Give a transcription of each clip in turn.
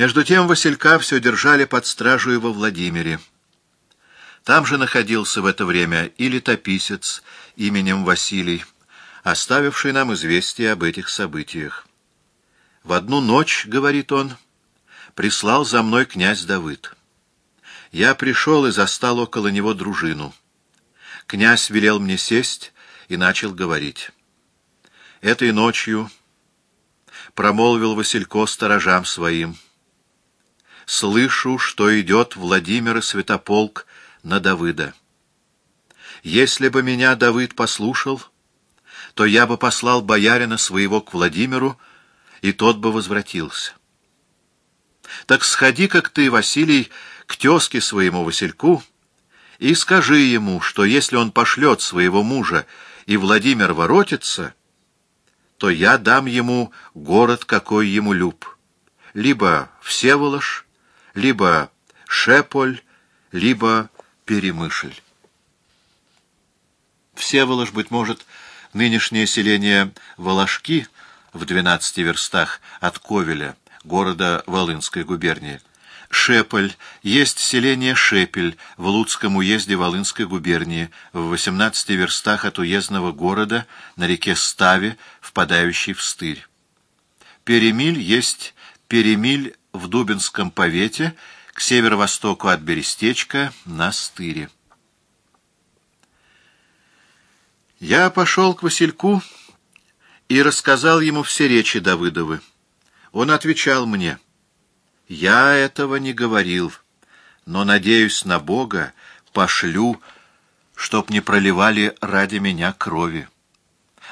Между тем Василька все держали под стражей во Владимире. Там же находился в это время и летописец именем Василий, оставивший нам известие об этих событиях. «В одну ночь, — говорит он, — прислал за мной князь Давыд. Я пришел и застал около него дружину. Князь велел мне сесть и начал говорить. Этой ночью промолвил Василько сторожам своим. «Слышу, что идет Владимир и Святополк на Давыда. Если бы меня Давыд послушал, то я бы послал боярина своего к Владимиру, и тот бы возвратился. Так сходи, как ты, Василий, к тезке своему Васильку, и скажи ему, что если он пошлет своего мужа, и Владимир воротится, то я дам ему город, какой ему люб, либо Всеволож, либо Шеполь, либо Перемышль. Всеволож, быть может, нынешнее селение Волошки в 12 верстах от Ковеля, города Волынской губернии. Шеполь есть селение Шепель в Луцком уезде Волынской губернии, в 18 верстах от уездного города на реке Ставе, впадающей в Стырь. Перемиль есть Перемиль в Дубинском повете, к северо-востоку от Берестечка, на Стыре. Я пошел к Васильку и рассказал ему все речи Давыдовы. Он отвечал мне, «Я этого не говорил, но, надеюсь на Бога, пошлю, чтоб не проливали ради меня крови.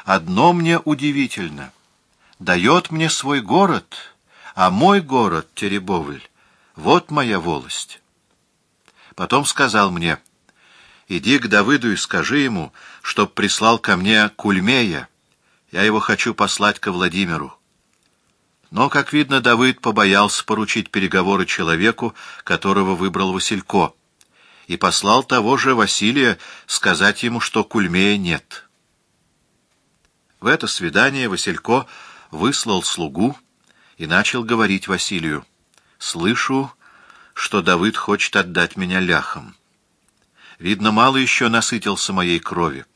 Одно мне удивительно. Дает мне свой город, а мой город, Теребовль, вот моя волость». Потом сказал мне, Иди к Давыду и скажи ему, чтоб прислал ко мне Кульмея. Я его хочу послать ко Владимиру. Но, как видно, Давыд побоялся поручить переговоры человеку, которого выбрал Василько, и послал того же Василия сказать ему, что Кульмея нет. В это свидание Василько выслал слугу и начал говорить Василию. «Слышу, что Давыд хочет отдать меня ляхам. Видно, мало еще насытился моей крови.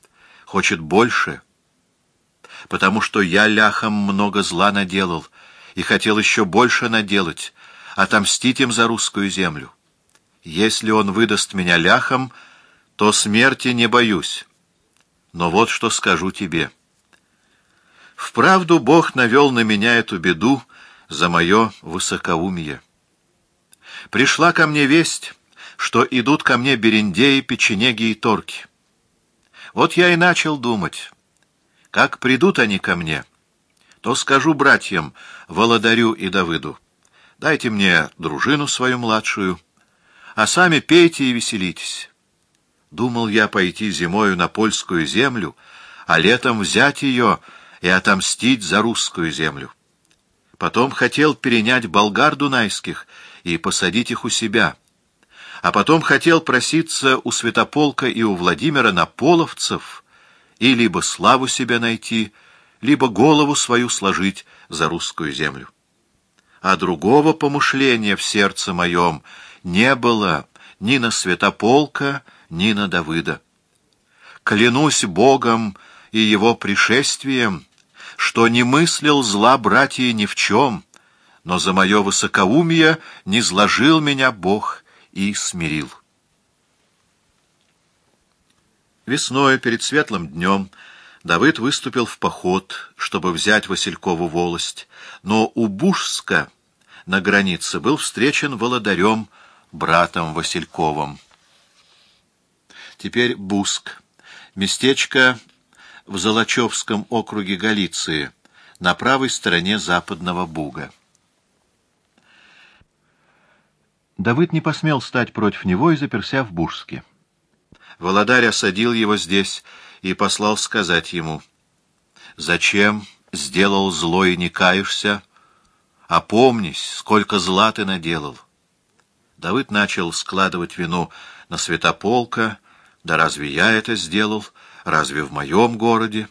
Хочет больше, потому что я ляхам много зла наделал и хотел еще больше наделать, отомстить им за русскую землю. Если он выдаст меня ляхам, то смерти не боюсь. Но вот что скажу тебе. Вправду Бог навел на меня эту беду за мое высокоумие. Пришла ко мне весть что идут ко мне берендеи, печенеги и торки. Вот я и начал думать, как придут они ко мне, то скажу братьям, Володарю и Давыду, дайте мне дружину свою младшую, а сами пейте и веселитесь. Думал я пойти зимою на польскую землю, а летом взять ее и отомстить за русскую землю. Потом хотел перенять болгар дунайских и посадить их у себя — а потом хотел проситься у Святополка и у Владимира на половцев и либо славу себя найти, либо голову свою сложить за русскую землю. А другого помышления в сердце моем не было ни на Святополка, ни на Давыда. Клянусь Богом и его пришествием, что не мыслил зла братья ни в чем, но за мое высокоумие не зложил меня Бог и смирил. Весной, перед светлым днем, Давыд выступил в поход, чтобы взять Василькову волость, но у Бушска на границе был встречен володарем, братом Васильковым. Теперь Буск, местечко в Золочевском округе Галиции, на правой стороне западного Буга. Давыд не посмел стать против него и заперся в Бужске. Володарь осадил его здесь и послал сказать ему, «Зачем сделал зло и не каешься? Опомнись, сколько зла ты наделал». Давыд начал складывать вину на святополка, «Да разве я это сделал? Разве в моем городе?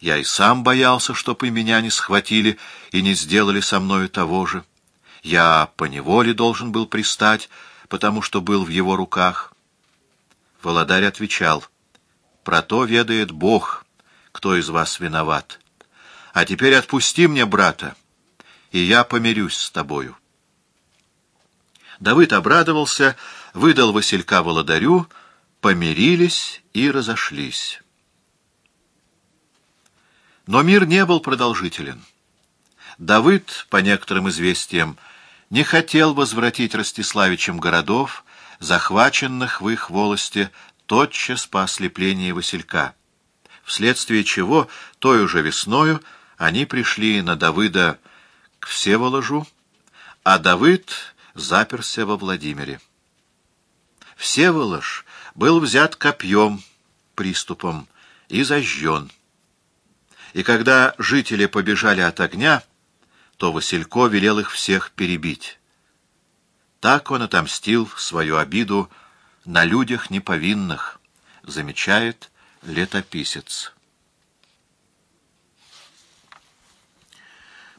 Я и сам боялся, чтоб и меня не схватили и не сделали со мною того же». Я по неволе должен был пристать, потому что был в его руках. Володарь отвечал, «Про то ведает Бог, кто из вас виноват. А теперь отпусти мне брата, и я помирюсь с тобою». Давыд обрадовался, выдал Василька Володарю, помирились и разошлись. Но мир не был продолжителен. Давыд, по некоторым известиям, не хотел возвратить Ростиславичам городов, захваченных в их волости тотчас по ослеплении Василька, вследствие чего той уже весною они пришли на Давыда к Всеволожу, а Давыд заперся во Владимире. Всеволож был взят копьем, приступом, и зажжен. И когда жители побежали от огня, то Василько велел их всех перебить. Так он отомстил свою обиду на людях неповинных, замечает летописец.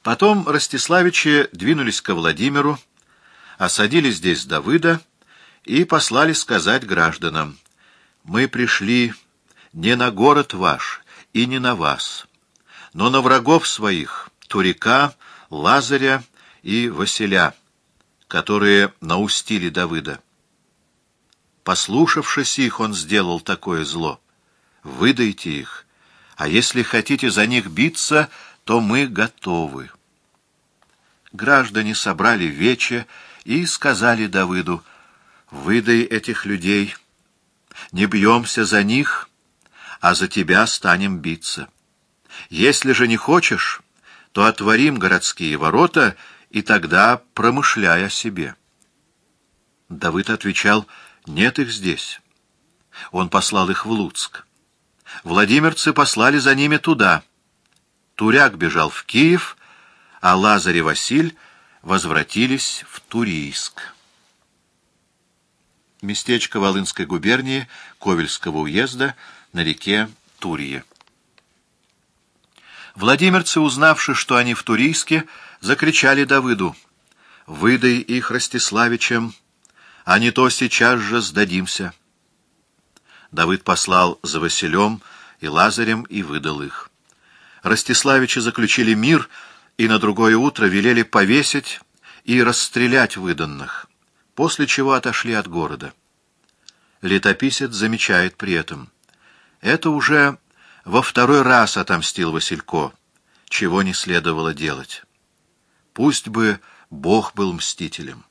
Потом Ростиславичи двинулись ко Владимиру, осадили здесь Давыда и послали сказать гражданам, «Мы пришли не на город ваш и не на вас, но на врагов своих, Турика, Лазаря и Василя, которые наустили Давыда. Послушавшись их, он сделал такое зло. Выдайте их, а если хотите за них биться, то мы готовы. Граждане собрали вече и сказали Давыду, «Выдай этих людей, не бьемся за них, а за тебя станем биться». Если же не хочешь, то отворим городские ворота, и тогда промышляй о себе. Давыд отвечал, нет их здесь. Он послал их в Луцк. Владимирцы послали за ними туда. Туряк бежал в Киев, а Лазарь и Василь возвратились в Турийск. Местечко Волынской губернии Ковельского уезда на реке Турье. Владимирцы, узнавши, что они в Турийске, закричали Давыду, «Выдай их Ростиславичам, а не то сейчас же сдадимся». Давыд послал за Василем и Лазарем и выдал их. Ростиславичи заключили мир и на другое утро велели повесить и расстрелять выданных, после чего отошли от города. Летописец замечает при этом. Это уже во второй раз отомстил Василько, чего не следовало делать. Пусть бы Бог был мстителем.